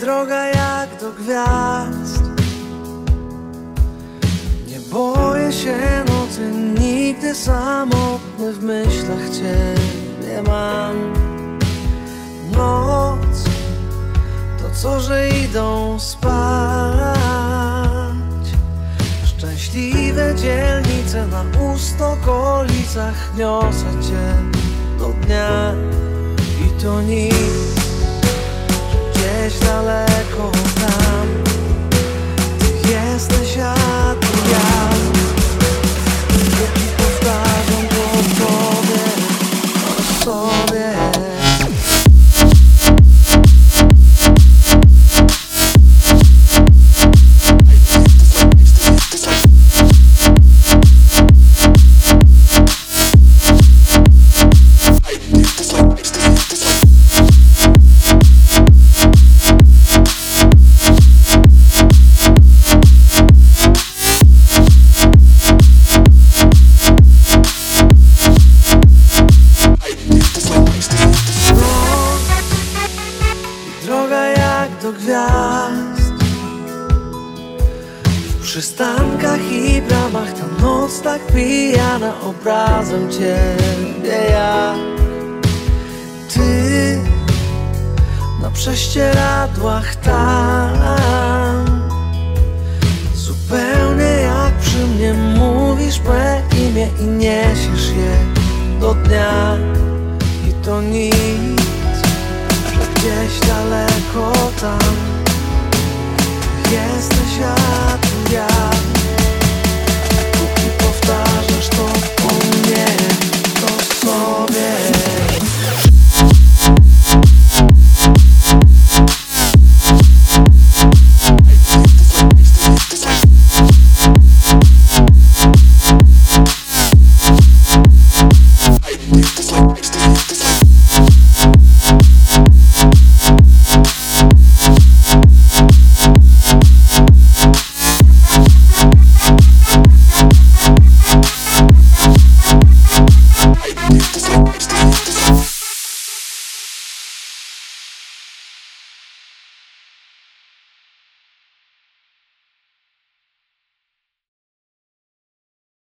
droga jak do gwiazd. Nie boję się nocy, nigdy samotny w myślach Cię nie mam. Noc to co, że idą spać. Szczęśliwe dzielnice na ustokolicach Niosę Cię do dnia. I to nic gdzieś daleko do gwiazd. W przystankach i bramach Ta noc tak pijana Obrazem Ciebie jak Ty Na prześcieradłach tam. Zupełnie jak przy mnie Mówisz me imię i niesiesz je Do dnia. I to nic gdzieś daleko tam Just